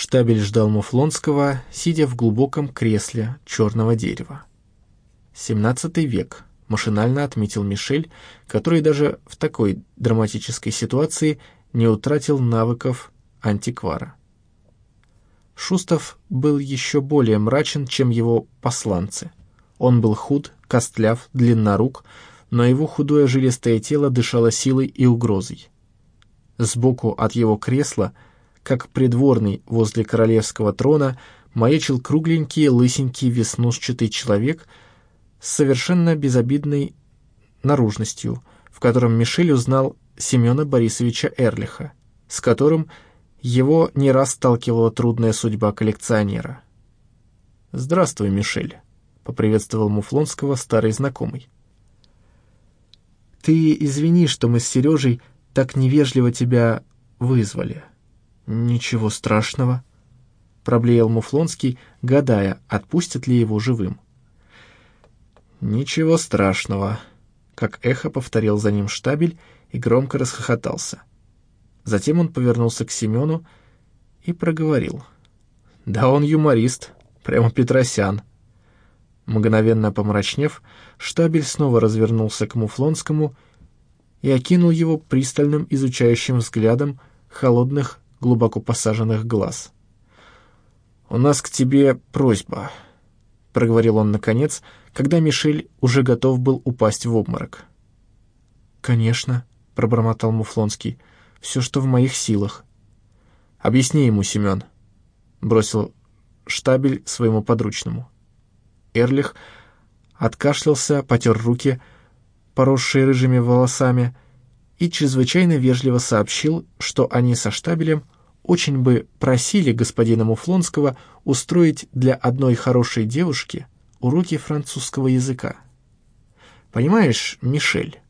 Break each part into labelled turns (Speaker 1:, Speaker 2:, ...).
Speaker 1: Штабель ждал Муфлонского, сидя в глубоком кресле черного дерева. «Семнадцатый век», — машинально отметил Мишель, который даже в такой драматической ситуации не утратил навыков антиквара. Шустов был еще более мрачен, чем его посланцы. Он был худ, костляв, длиннорук, но его худое жилистое тело дышало силой и угрозой. Сбоку от его кресла, как придворный возле королевского трона, маячил кругленький, лысенький, веснушчатый человек с совершенно безобидной наружностью, в котором Мишель узнал Семена Борисовича Эрлиха, с которым его не раз сталкивала трудная судьба коллекционера. «Здравствуй, Мишель», — поприветствовал Муфлонского старый знакомый. «Ты извини, что мы с Сережей так невежливо тебя вызвали». «Ничего страшного», — проблеял Муфлонский, гадая, отпустят ли его живым. «Ничего страшного», — как эхо повторил за ним штабель и громко расхохотался. Затем он повернулся к Семену и проговорил. «Да он юморист, прямо Петросян». Мгновенно помрачнев, штабель снова развернулся к Муфлонскому и окинул его пристальным изучающим взглядом холодных, глубоко посаженных глаз. «У нас к тебе просьба», — проговорил он наконец, когда Мишель уже готов был упасть в обморок. «Конечно», — пробормотал Муфлонский, — все, что в моих силах. Объясни ему, Семен, — бросил штабель своему подручному. Эрлих откашлялся, потер руки, поросшие рыжими волосами, и чрезвычайно вежливо сообщил, что они со штабелем очень бы просили господина Муфлонского устроить для одной хорошей девушки уроки французского языка. Понимаешь, Мишель,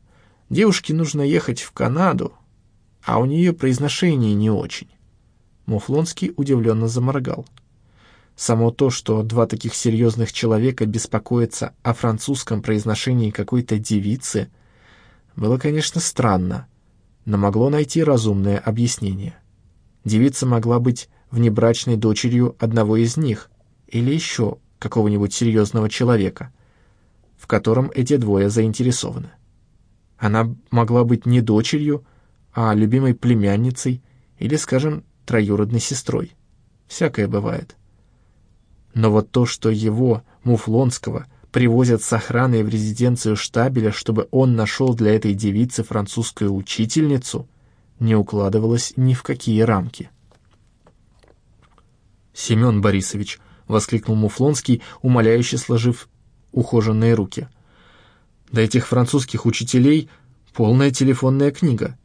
Speaker 1: девушке нужно ехать в Канаду, а у нее произношение не очень. Муфлонский удивленно заморгал. Само то, что два таких серьезных человека беспокоятся о французском произношении какой-то девицы, было, конечно, странно, но могло найти разумное объяснение. Девица могла быть внебрачной дочерью одного из них или еще какого-нибудь серьезного человека, в котором эти двое заинтересованы. Она могла быть не дочерью, а любимой племянницей или, скажем, троюродной сестрой. Всякое бывает. Но вот то, что его, Муфлонского, привозят с охраной в резиденцию штабеля, чтобы он нашел для этой девицы французскую учительницу, не укладывалось ни в какие рамки. «Семен Борисович», — воскликнул Муфлонский, умоляюще сложив ухоженные руки. «Да этих французских учителей полная телефонная книга.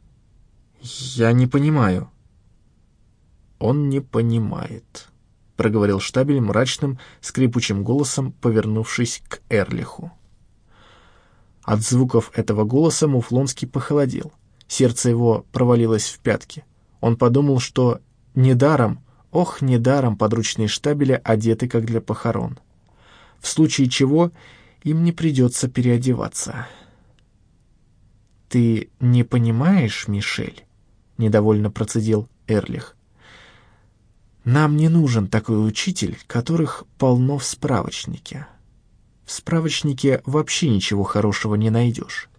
Speaker 1: «Я не понимаю». «Он не понимает», — проговорил штабель мрачным, скрипучим голосом, повернувшись к Эрлиху. От звуков этого голоса Муфлонский похолодел. Сердце его провалилось в пятки. Он подумал, что недаром, ох, недаром подручные штабеля одеты, как для похорон. В случае чего им не придется переодеваться. «Ты не понимаешь, Мишель?» — недовольно процедил Эрлих. «Нам не нужен такой учитель, которых полно в справочнике. В справочнике вообще ничего хорошего не найдешь.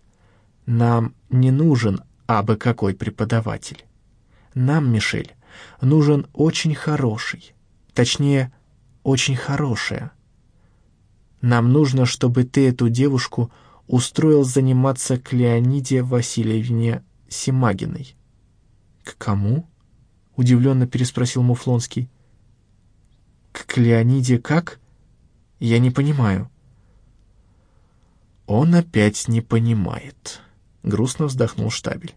Speaker 1: Нам не нужен абы какой преподаватель. Нам, Мишель, нужен очень хороший, точнее, очень хорошая. Нам нужно, чтобы ты эту девушку устроил заниматься к Леониде Васильевне Симагиной. «К кому?» — удивленно переспросил Муфлонский. «К Леониде как? Я не понимаю». «Он опять не понимает», — грустно вздохнул штабель.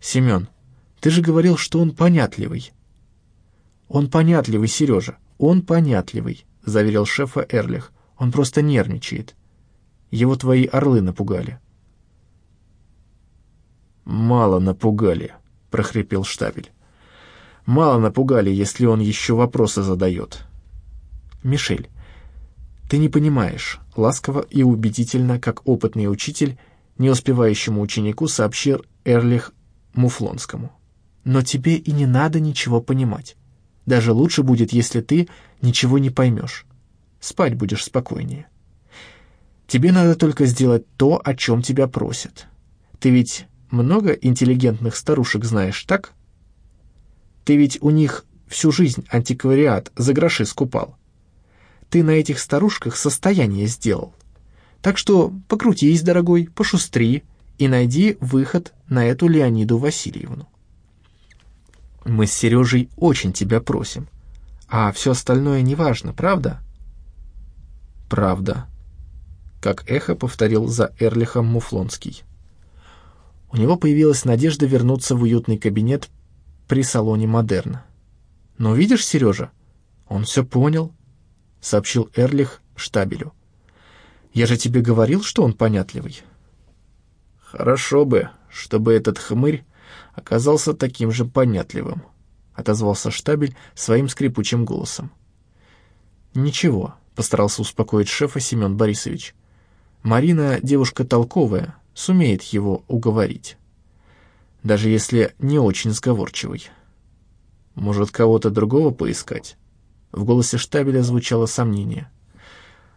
Speaker 1: «Семен, ты же говорил, что он понятливый». «Он понятливый, Сережа, он понятливый», — заверил шефа Эрлих. «Он просто нервничает. Его твои орлы напугали».
Speaker 2: «Мало напугали», — прохрипел штабель. «Мало напугали, если он еще вопросы задает».
Speaker 1: «Мишель, ты не понимаешь», — ласково и убедительно, как опытный учитель, не успевающему ученику сообщил Эрлих Муфлонскому. «Но тебе и не надо ничего понимать. Даже лучше будет, если ты ничего не поймешь. Спать будешь спокойнее. Тебе надо только сделать то, о чем тебя просят. Ты ведь много интеллигентных старушек знаешь, так? Ты ведь у них всю жизнь антиквариат за гроши скупал. Ты на этих старушках состояние сделал. Так что покрутись, дорогой, пошустри и найди выход на эту Леониду Васильевну. Мы с Сережей очень тебя просим. А все остальное неважно, правда?
Speaker 2: Правда. Как эхо повторил за Эрлихом Муфлонский.
Speaker 1: У него появилась надежда вернуться в уютный кабинет при салоне «Модерна». «Но видишь, Сережа, он все понял», — сообщил Эрлих штабелю. «Я же тебе говорил, что он понятливый».
Speaker 2: «Хорошо бы, чтобы этот хмырь оказался таким же понятливым», — отозвался штабель своим скрипучим голосом.
Speaker 1: «Ничего», — постарался успокоить шефа Семен Борисович. «Марина девушка толковая, сумеет его уговорить. Даже если не очень сговорчивый».
Speaker 2: «Может, кого-то другого поискать?» В голосе штабеля звучало сомнение.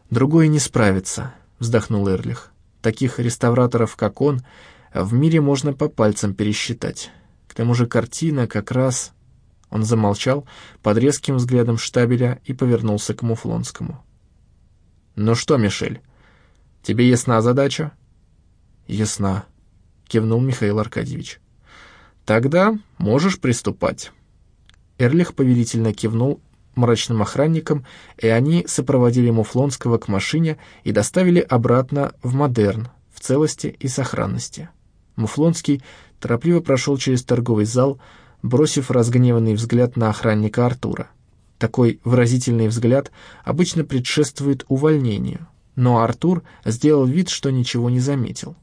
Speaker 1: «Другой не справится», — вздохнул Эрлих. «Таких реставраторов, как он, — в мире можно по пальцам пересчитать. К тому же картина как раз... Он замолчал под резким взглядом штабеля и повернулся к Муфлонскому.
Speaker 2: «Ну что, Мишель, тебе ясна задача?»
Speaker 1: «Ясна», — кивнул Михаил Аркадьевич.
Speaker 2: «Тогда можешь приступать».
Speaker 1: Эрлих повелительно кивнул мрачным охранникам, и они сопроводили Муфлонского к машине и доставили обратно в Модерн в целости и сохранности. Муфлонский торопливо прошел через торговый зал, бросив разгневанный взгляд на охранника Артура. Такой выразительный взгляд обычно предшествует увольнению, но Артур сделал вид, что ничего не заметил.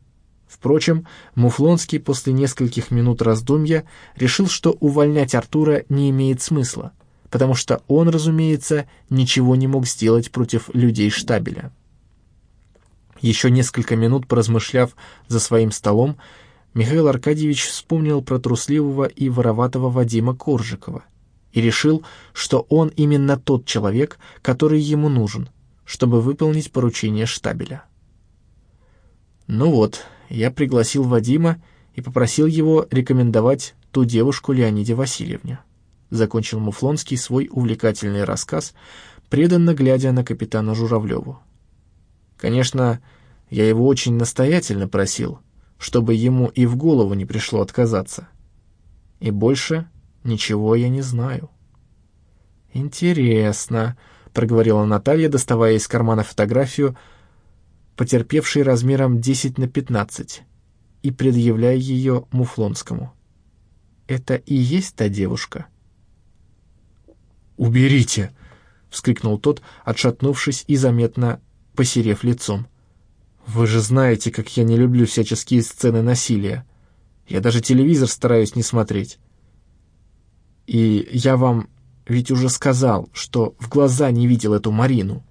Speaker 1: Впрочем, Муфлонский после нескольких минут раздумья решил, что увольнять Артура не имеет смысла, потому что он, разумеется, ничего не мог сделать против людей штабеля. Еще несколько минут поразмышляв за своим столом, Михаил Аркадьевич вспомнил про трусливого и вороватого Вадима Коржикова и решил, что он именно тот человек, который ему нужен, чтобы выполнить поручение штабеля. Ну вот, я пригласил Вадима и попросил его рекомендовать ту девушку Леониде Васильевне. Закончил Муфлонский свой увлекательный рассказ, преданно глядя на капитана Журавлеву. Конечно, я его очень настоятельно просил — чтобы ему и в голову не пришло отказаться. И больше ничего я не знаю. «Интересно», — проговорила Наталья, доставая из кармана фотографию, потерпевшей размером 10 на 15, и предъявляя ее Муфлонскому. «Это и есть та девушка?»
Speaker 2: «Уберите!» — вскрикнул тот, отшатнувшись и заметно посерев лицом. Вы же знаете, как я не люблю всяческие сцены насилия. Я даже телевизор стараюсь не смотреть. И я вам ведь уже сказал, что в глаза не видел эту Марину.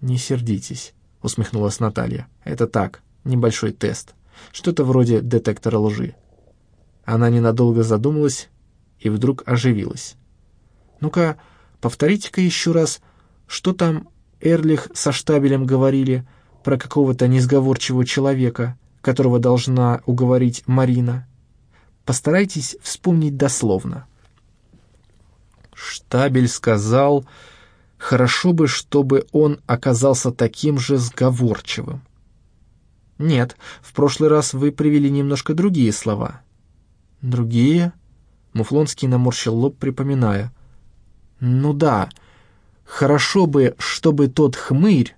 Speaker 1: Не сердитесь, усмехнулась Наталья. Это так, небольшой тест. Что-то вроде детектора лжи. Она ненадолго задумалась и вдруг оживилась. «Ну-ка, повторите-ка еще раз, что там Эрлих со штабелем говорили про какого-то несговорчивого человека, которого должна уговорить Марина. Постарайтесь вспомнить дословно. Штабель сказал, хорошо бы, чтобы он оказался таким же сговорчивым. Нет, в прошлый раз вы привели немножко другие слова. Другие? Муфлонский наморщил лоб, припоминая. Ну да, хорошо бы, чтобы тот хмырь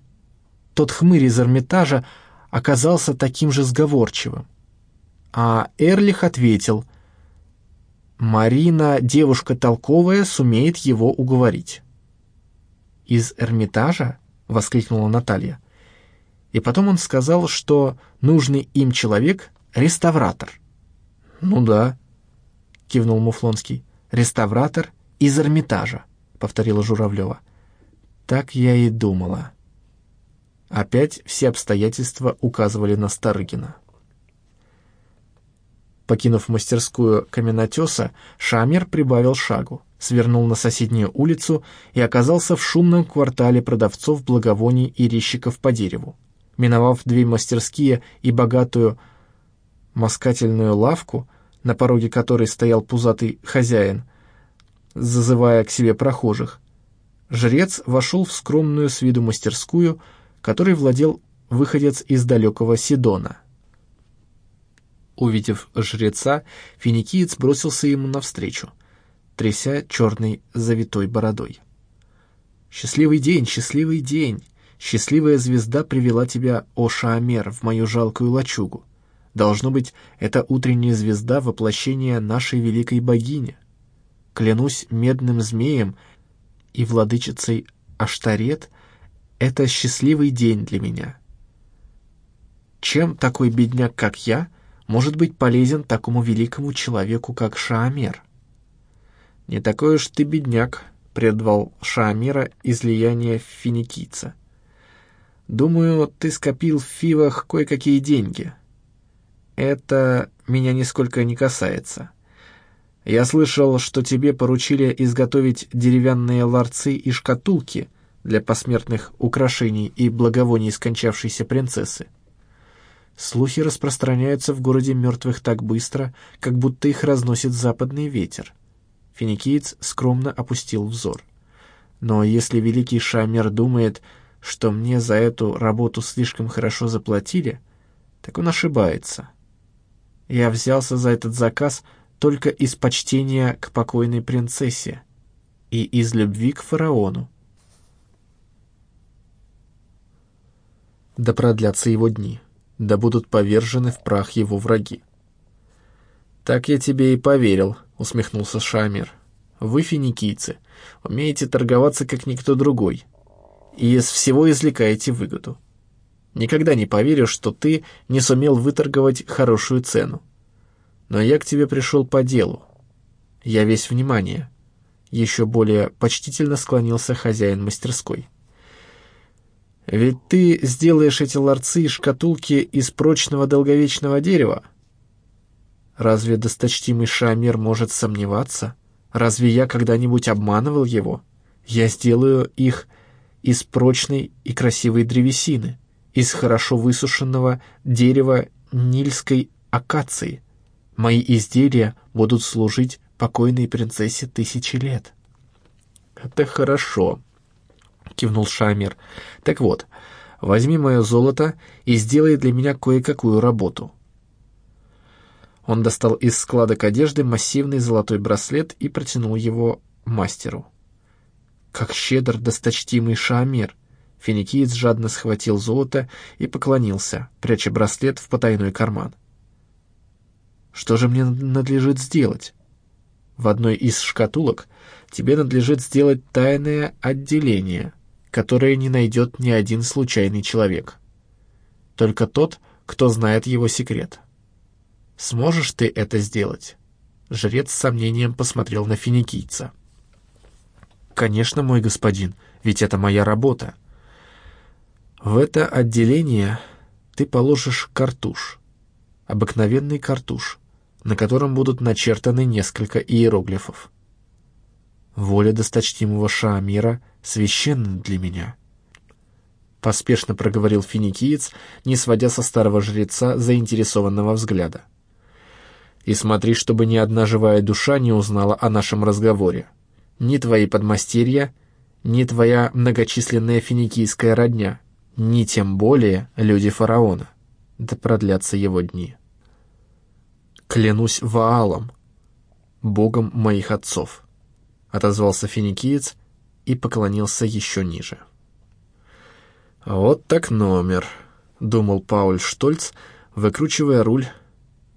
Speaker 1: тот хмырь из Эрмитажа оказался таким же сговорчивым. А Эрлих ответил, «Марина, девушка толковая, сумеет его уговорить». «Из Эрмитажа?» — воскликнула Наталья. И потом он сказал, что нужный им человек — реставратор.
Speaker 2: «Ну да», —
Speaker 1: кивнул Муфлонский. «Реставратор из Эрмитажа», — повторила Журавлева. «Так я и думала». Опять все обстоятельства указывали на Старыгина. Покинув мастерскую каменотеса, Шамер прибавил шагу свернул на соседнюю улицу и оказался в шумном квартале продавцов благовоний и резчиков по дереву. Миновав две мастерские и богатую москательную лавку, на пороге которой стоял пузатый хозяин, зазывая к себе прохожих, жрец вошел в скромную с виду мастерскую, которой владел выходец из далекого Сидона. Увидев жреца, финикиец бросился ему навстречу, тряся черной завитой бородой. «Счастливый день, счастливый день! Счастливая звезда привела тебя, о Шаамер, в мою жалкую лачугу. Должно быть, это утренняя звезда воплощения нашей великой богини. Клянусь медным змеем и владычицей Аштарет, это счастливый день для меня. Чем такой бедняк, как я, может быть полезен такому великому человеку, как Шаамер? «Не такой уж ты бедняк», — предвал Шаамера излияние финикийца. «Думаю, ты скопил в фивах кое-какие деньги. Это меня нисколько не касается. Я слышал, что тебе поручили изготовить деревянные ларцы и шкатулки для посмертных украшений и благовоний скончавшейся принцессы. Слухи распространяются в городе мертвых так быстро, как будто их разносит западный ветер. Финикиец скромно опустил взор. Но если великий Шамер думает, что мне за эту работу слишком хорошо заплатили, так он ошибается. Я взялся за этот заказ только из почтения к покойной принцессе и из любви к фараону. Да продлятся его дни да будут повержены в прах его враги. «Так я тебе и поверил», — усмехнулся Шамир. «Вы, финикийцы, умеете торговаться, как никто другой, и из всего извлекаете выгоду. Никогда не поверю, что ты не сумел выторговать хорошую цену. Но я к тебе пришел по делу. Я весь внимание». Еще более почтительно склонился хозяин мастерской. Ведь ты сделаешь эти ларцы и шкатулки из прочного долговечного дерева. Разве досточтимый Шамир может сомневаться? Разве я когда-нибудь обманывал его? Я сделаю их из прочной и красивой древесины, из хорошо высушенного дерева нильской акации. Мои изделия будут служить покойной принцессе тысячи лет. Это хорошо, кивнул Шамир. «Так вот, возьми мое золото и сделай для меня кое-какую работу». Он достал из складок одежды массивный золотой браслет и протянул его мастеру. «Как щедр досточтимый Шамир!» Финикиец жадно схватил золото и поклонился, пряча браслет в потайной карман. «Что же мне надлежит сделать?» В одной из шкатулок тебе надлежит сделать тайное отделение, которое не найдет ни один случайный человек. Только тот, кто знает его секрет. Сможешь ты это сделать?» Жрец с сомнением посмотрел на финикийца. «Конечно, мой господин, ведь это моя работа. В это отделение ты положишь картуш, обыкновенный картуш, на котором будут начертаны несколько иероглифов. Воля досточтимого Шаамира священна для меня. Поспешно проговорил финикиец, не сводя со старого жреца заинтересованного взгляда. И смотри, чтобы ни одна живая душа не узнала о нашем разговоре. Ни твои подмастерья, ни твоя многочисленная финикийская родня, ни тем более люди фараона. Да продлятся его дни. Клянусь Ваалом, богом моих отцов. — отозвался финикиец и поклонился еще ниже. «Вот так номер», — думал Пауль Штольц, выкручивая руль.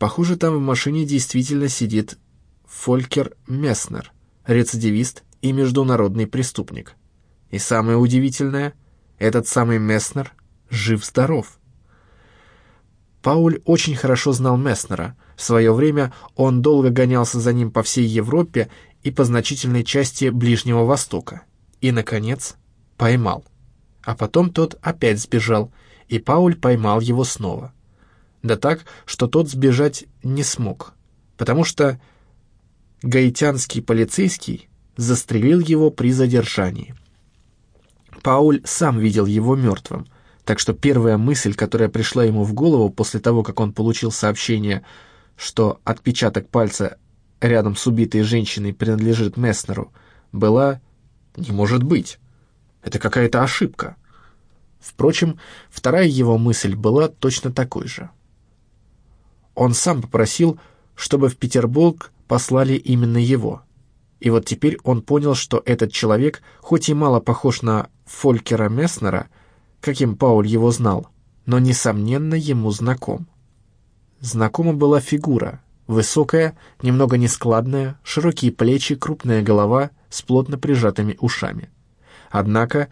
Speaker 1: «Похоже, там в машине действительно сидит Фолькер Месснер, рецидивист и международный преступник. И самое удивительное, этот самый Месснер жив-здоров». Пауль очень хорошо знал Месснера. В свое время он долго гонялся за ним по всей Европе и по значительной части Ближнего Востока. И, наконец, поймал. А потом тот опять сбежал, и Пауль поймал его снова. Да так, что тот сбежать не смог, потому что гаитянский полицейский застрелил его при задержании. Пауль сам видел его мертвым, так что первая мысль, которая пришла ему в голову после того, как он получил сообщение, что отпечаток пальца рядом с убитой женщиной принадлежит Месснеру, была «не может быть». Это какая-то ошибка. Впрочем, вторая его мысль была точно такой же. Он сам попросил, чтобы в Петербург послали именно его. И вот теперь он понял, что этот человек, хоть и мало похож на Фолькера Месснера, каким Пауль его знал, но, несомненно, ему знаком. Знакома была фигура, высокая, немного нескладная, широкие плечи, крупная голова с плотно прижатыми ушами. Однако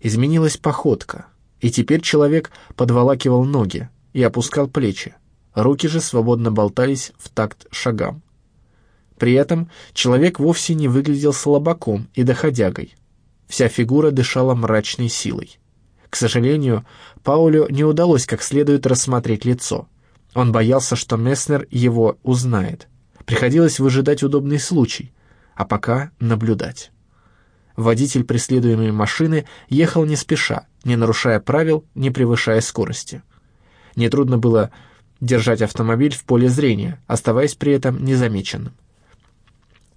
Speaker 1: изменилась походка, и теперь человек подволакивал ноги и опускал плечи, руки же свободно болтались в такт шагам. При этом человек вовсе не выглядел слабаком и доходягой. Вся фигура дышала мрачной силой. К сожалению, Паулю не удалось как следует рассмотреть лицо. Он боялся, что Месснер его узнает. Приходилось выжидать удобный случай, а пока наблюдать. Водитель преследуемой машины ехал не спеша, не нарушая правил, не превышая скорости. Нетрудно было держать автомобиль в поле зрения, оставаясь при этом незамеченным.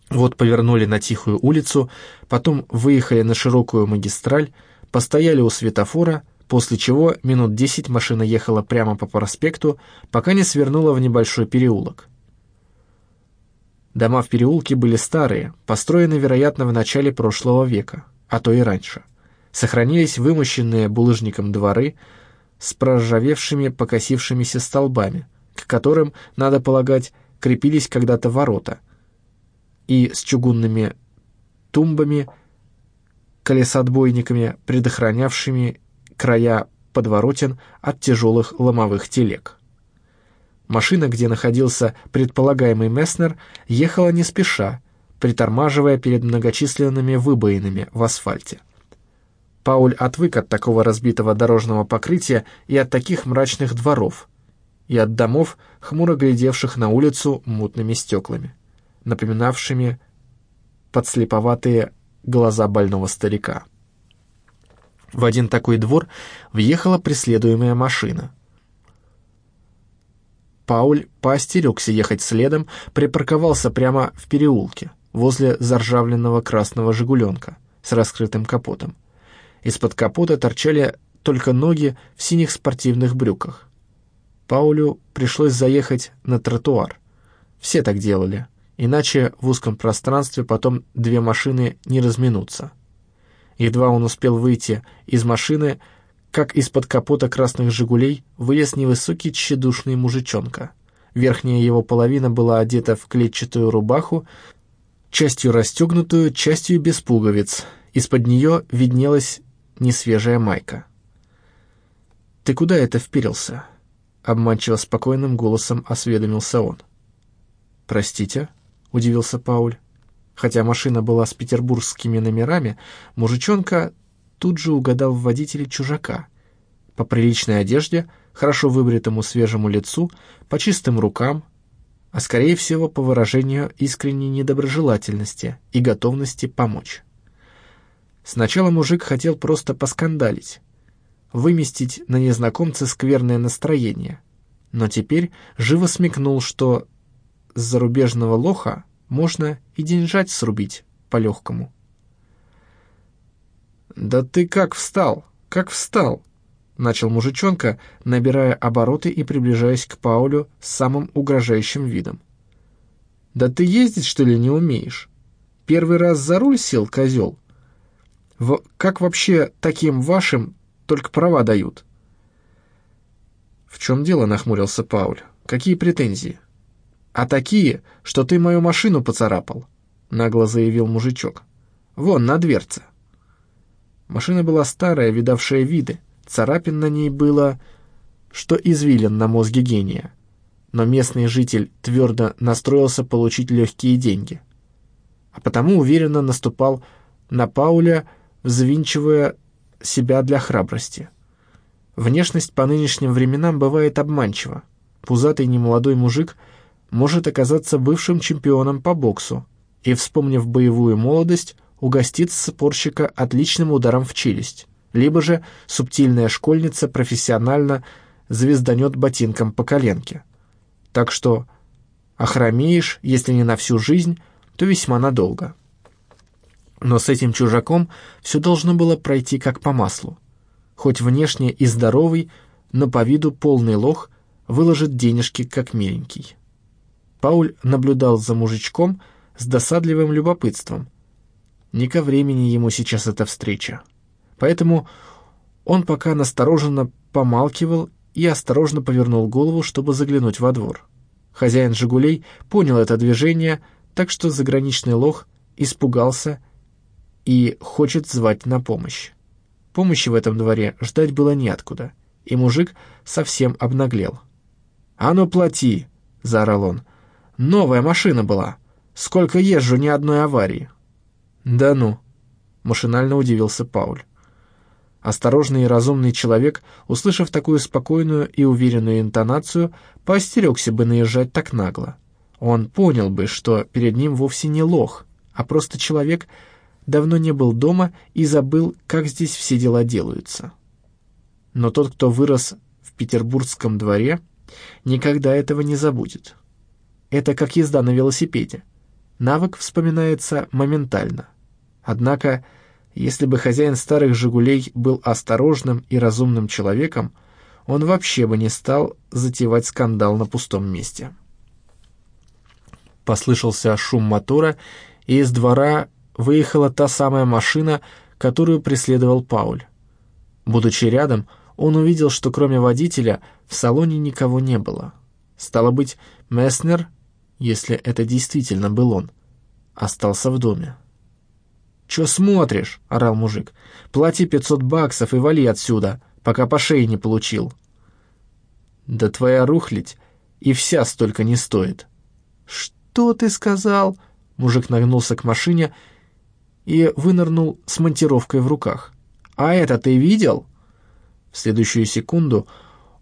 Speaker 1: Вот повернули на тихую улицу, потом выехали на широкую магистраль, постояли у светофора, после чего минут десять машина ехала прямо по проспекту, пока не свернула в небольшой переулок. Дома в переулке были старые, построены, вероятно, в начале прошлого века, а то и раньше. Сохранились вымощенные булыжником дворы с проржавевшими покосившимися столбами, к которым, надо полагать, крепились когда-то ворота, и с чугунными тумбами, колесоотбойниками, предохранявшими края подворотен от тяжелых ломовых телег. Машина, где находился предполагаемый Месснер, ехала не спеша, притормаживая перед многочисленными выбоинами в асфальте. Пауль отвык от такого разбитого дорожного покрытия и от таких мрачных дворов, и от домов, хмуро глядевших на улицу мутными стеклами, напоминавшими подслеповатые глаза больного старика. В один такой двор въехала преследуемая машина — Пауль поостерегся ехать следом, припарковался прямо в переулке, возле заржавленного красного «Жигуленка» с раскрытым капотом. Из-под капота торчали только ноги в синих спортивных брюках. Паулю пришлось заехать на тротуар. Все так делали, иначе в узком пространстве потом две машины не разминутся. Едва он успел выйти из машины, как из-под капота красных «Жигулей» вылез невысокий тщедушный мужичонка. Верхняя его половина была одета в клетчатую рубаху, частью расстегнутую, частью без пуговиц. Из-под нее виднелась несвежая майка. «Ты куда это впирился?» — обманчиво спокойным голосом осведомился он. «Простите?» — удивился Пауль. Хотя машина была с петербургскими номерами, мужичонка тут же угадал в водителе чужака. По приличной одежде, хорошо выбритому свежему лицу, по чистым рукам, а скорее всего по выражению искренней недоброжелательности и готовности помочь. Сначала мужик хотел просто поскандалить, выместить на незнакомце скверное настроение, но теперь живо смекнул, что с зарубежного лоха можно и деньжать срубить по-легкому. «Да ты как встал? Как встал?» — начал мужичонка, набирая обороты и приближаясь к Паулю с самым угрожающим видом. «Да ты ездить, что ли, не умеешь? Первый раз за руль сел, козел? В... Как вообще таким вашим только права дают?» «В чем дело?» — нахмурился Пауль. «Какие претензии?» «А такие, что ты мою машину поцарапал», — нагло заявил мужичок. «Вон, на дверце». Машина была старая, видавшая виды. Царапин на ней было, что извилин на мозге гения. Но местный житель твердо настроился получить легкие деньги. А потому уверенно наступал на Пауля, взвинчивая себя для храбрости. Внешность по нынешним временам бывает обманчива. Пузатый немолодой мужик может оказаться бывшим чемпионом по боксу и, вспомнив боевую молодость, угостит спорщика отличным ударом в челюсть, либо же субтильная школьница профессионально звезданет ботинком по коленке. Так что охромеешь, если не на всю жизнь, то весьма надолго. Но с этим чужаком все должно было пройти как по маслу. Хоть внешне и здоровый, но по виду полный лох выложит денежки как миленький. Пауль наблюдал за мужичком с досадливым любопытством. Не ко времени ему сейчас эта встреча. Поэтому он пока настороженно помалкивал и осторожно повернул голову, чтобы заглянуть во двор. Хозяин «Жигулей» понял это движение, так что заграничный лох испугался и хочет звать на помощь. Помощи в этом дворе ждать было неоткуда, и мужик совсем обнаглел. «А ну плати!» — заорал он. «Новая машина была. Сколько езжу, ни одной аварии». «Да ну!» — машинально удивился Пауль. Осторожный и разумный человек, услышав такую спокойную и уверенную интонацию, поостерегся бы наезжать так нагло. Он понял бы, что перед ним вовсе не лох, а просто человек, давно не был дома и забыл, как здесь все дела делаются. Но тот, кто вырос в петербургском дворе, никогда этого не забудет. Это как езда на велосипеде. Навык вспоминается моментально. Однако, если бы хозяин старых «Жигулей» был осторожным и разумным человеком, он вообще бы не стал затевать скандал на пустом месте. Послышался шум мотора, и из двора выехала та самая машина, которую преследовал Пауль. Будучи рядом, он увидел, что кроме водителя в салоне никого не было. Стало быть, Месснер, если это действительно был он, остался в доме. «Чё смотришь?» — орал мужик. «Плати пятьсот баксов и вали отсюда, пока по шее не получил». «Да твоя рухлядь и вся столько не стоит». «Что ты сказал?» Мужик нагнулся к машине и вынырнул с монтировкой в руках. «А это ты видел?» В следующую секунду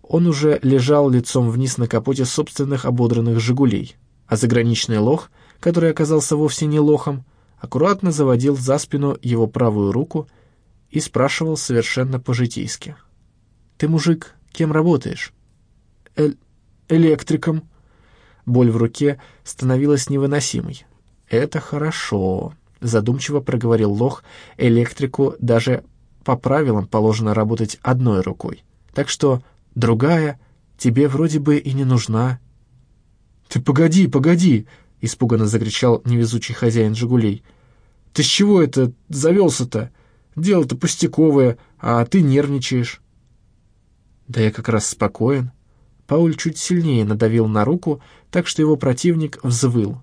Speaker 1: он уже лежал лицом вниз на капоте собственных ободранных «Жигулей», а заграничный лох, который оказался вовсе не лохом, аккуратно заводил за спину его правую руку и спрашивал совершенно по-житейски. «Ты, мужик, кем работаешь?» «Эль... электриком». Боль в руке становилась невыносимой. «Это хорошо», — задумчиво проговорил Лох. «Электрику даже по правилам положено работать одной рукой. Так что другая тебе вроде бы и не нужна». «Ты погоди, погоди!» — испуганно закричал невезучий хозяин «Жигулей». «Ты с чего это завелся-то? Дело-то пустяковое, а ты нервничаешь». «Да я как раз спокоен». Пауль чуть сильнее надавил на руку, так что его противник взвыл.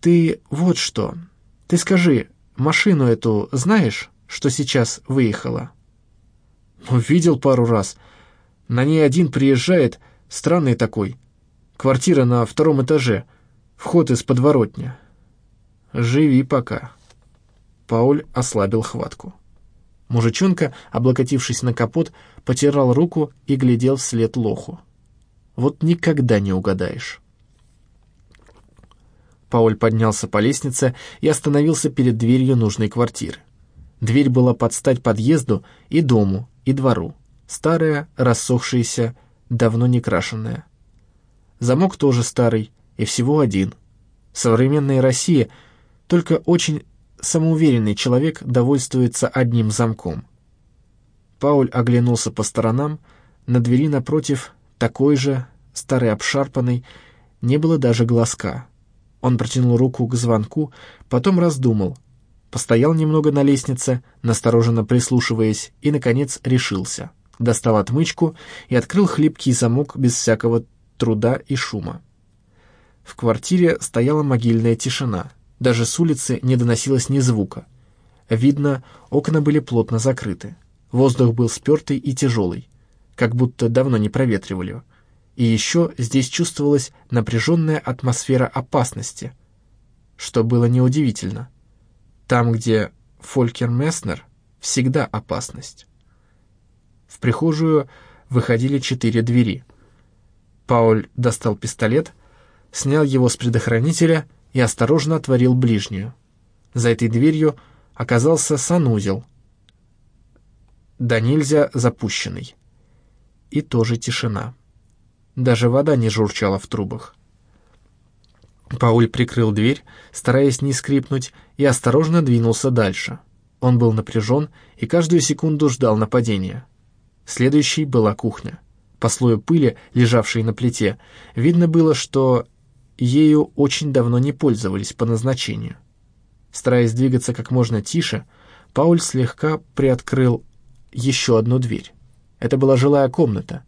Speaker 1: «Ты вот что. Ты скажи, машину эту знаешь, что сейчас выехала?» «Ну, видел пару раз. На ней один приезжает, странный такой. Квартира на втором этаже, вход из подворотня. Живи пока». Пауль ослабил хватку. Мужичонка, облокотившись на капот, потирал руку и глядел вслед лоху. «Вот никогда не угадаешь». Пауль поднялся по лестнице и остановился перед дверью нужной квартиры. Дверь была под стать подъезду и дому, и двору. Старая, рассохшаяся, давно не крашенная. Замок тоже старый, и всего один. Современная Россия только очень самоуверенный человек довольствуется одним замком. Пауль оглянулся по сторонам, на двери напротив, такой же, старый обшарпанный, не было даже глазка. Он протянул руку к звонку, потом раздумал, постоял немного на лестнице, настороженно прислушиваясь, и, наконец, решился. Достал отмычку и открыл хлипкий замок без всякого труда и шума. В квартире стояла могильная тишина. Даже с улицы не доносилось ни звука. Видно, окна были плотно закрыты. Воздух был спертый и тяжелый, как будто давно не проветривали. И еще здесь чувствовалась напряженная атмосфера опасности, что было неудивительно. Там, где Фолькер Месснер, всегда опасность. В прихожую выходили четыре двери. Пауль достал пистолет, снял его с предохранителя и осторожно отворил ближнюю. За этой дверью оказался санузел, да нельзя запущенный. И тоже тишина. Даже вода не журчала в трубах. Пауль прикрыл дверь, стараясь не скрипнуть, и осторожно двинулся дальше. Он был напряжен и каждую секунду ждал нападения. Следующей была кухня. По слою пыли, лежавшей на плите, видно было, что ею очень давно не пользовались по назначению. Стараясь двигаться как можно тише, Пауль слегка приоткрыл еще одну дверь. Это была жилая комната,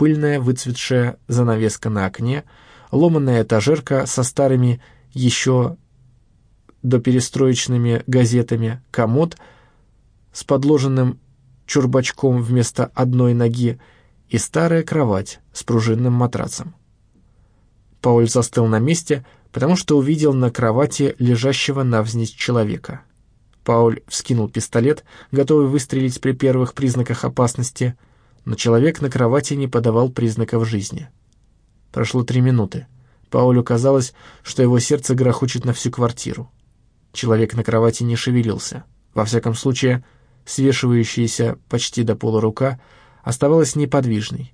Speaker 1: пыльная выцветшая занавеска на окне, ломаная этажерка со старыми еще доперестроечными газетами, комод с подложенным чурбачком вместо одной ноги и старая кровать с пружинным матрацем. Пауль застыл на месте, потому что увидел на кровати лежащего навзничь человека. Пауль вскинул пистолет, готовый выстрелить при первых признаках опасности, но человек на кровати не подавал признаков жизни. Прошло три минуты. Паулю казалось, что его сердце грохочет на всю квартиру. Человек на кровати не шевелился. Во всяком случае, свешивающаяся почти до пола рука оставалась неподвижной.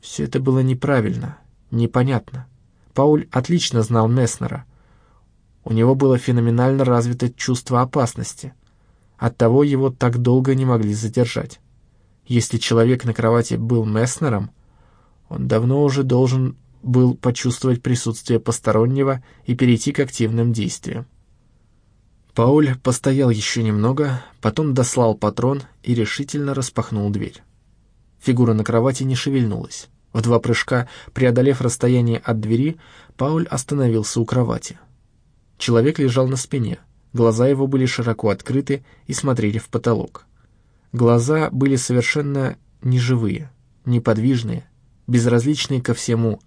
Speaker 1: Все это было неправильно, непонятно. Пауль отлично знал Месснера. У него было феноменально развито чувство опасности. Оттого его так долго не могли задержать. Если человек на кровати был Месснером, он давно уже должен был почувствовать присутствие постороннего и перейти к активным действиям. Пауль постоял еще немного, потом дослал патрон и решительно распахнул дверь. Фигура на кровати не шевельнулась. В два прыжка, преодолев расстояние от двери, Пауль остановился у кровати. Человек лежал на спине, глаза его были широко открыты и смотрели в потолок. Глаза были совершенно неживые, неподвижные, безразличные ко всему,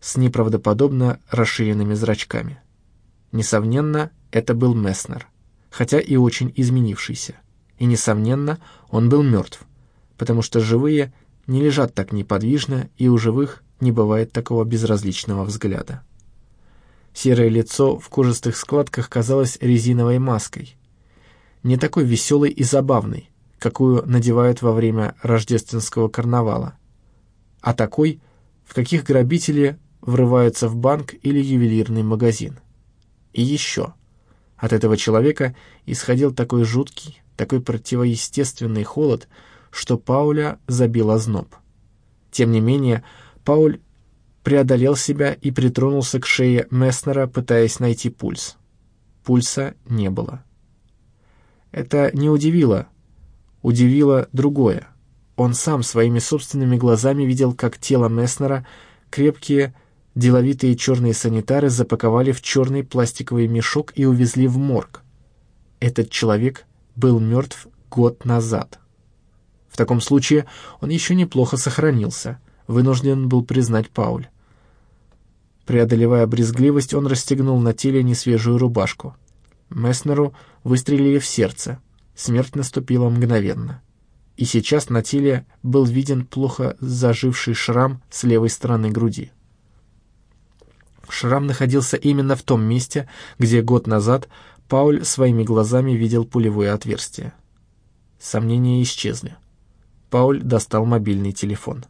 Speaker 1: с неправдоподобно расширенными зрачками. Несомненно, это был Месснер, хотя и очень изменившийся. И, несомненно, он был мертв, потому что живые не лежат так неподвижно, и у живых не бывает такого безразличного взгляда. Серое лицо в кожистых складках казалось резиновой маской, не такой веселой и забавной, какую надевают во время рождественского карнавала, а такой, в каких грабители врываются в банк или ювелирный магазин. И еще. От этого человека исходил такой жуткий, такой противоестественный холод, что Пауля забил озноб. Тем не менее, Пауль преодолел себя и притронулся к шее Месснера, пытаясь найти пульс. Пульса не было. Это не удивило. Удивило другое. Он сам своими собственными глазами видел, как тело Месснера, крепкие, деловитые черные санитары запаковали в черный пластиковый мешок и увезли в морг. Этот человек был мертв год назад. В таком случае он еще неплохо сохранился, вынужден был признать Пауль. Преодолевая брезгливость, он расстегнул на теле несвежую рубашку. Месснеру выстрелили в сердце. Смерть наступила мгновенно. И сейчас на теле был виден плохо заживший шрам с левой стороны груди. Шрам находился именно в том месте, где год назад Пауль своими глазами видел пулевое отверстие. Сомнения исчезли. Пауль достал мобильный телефон.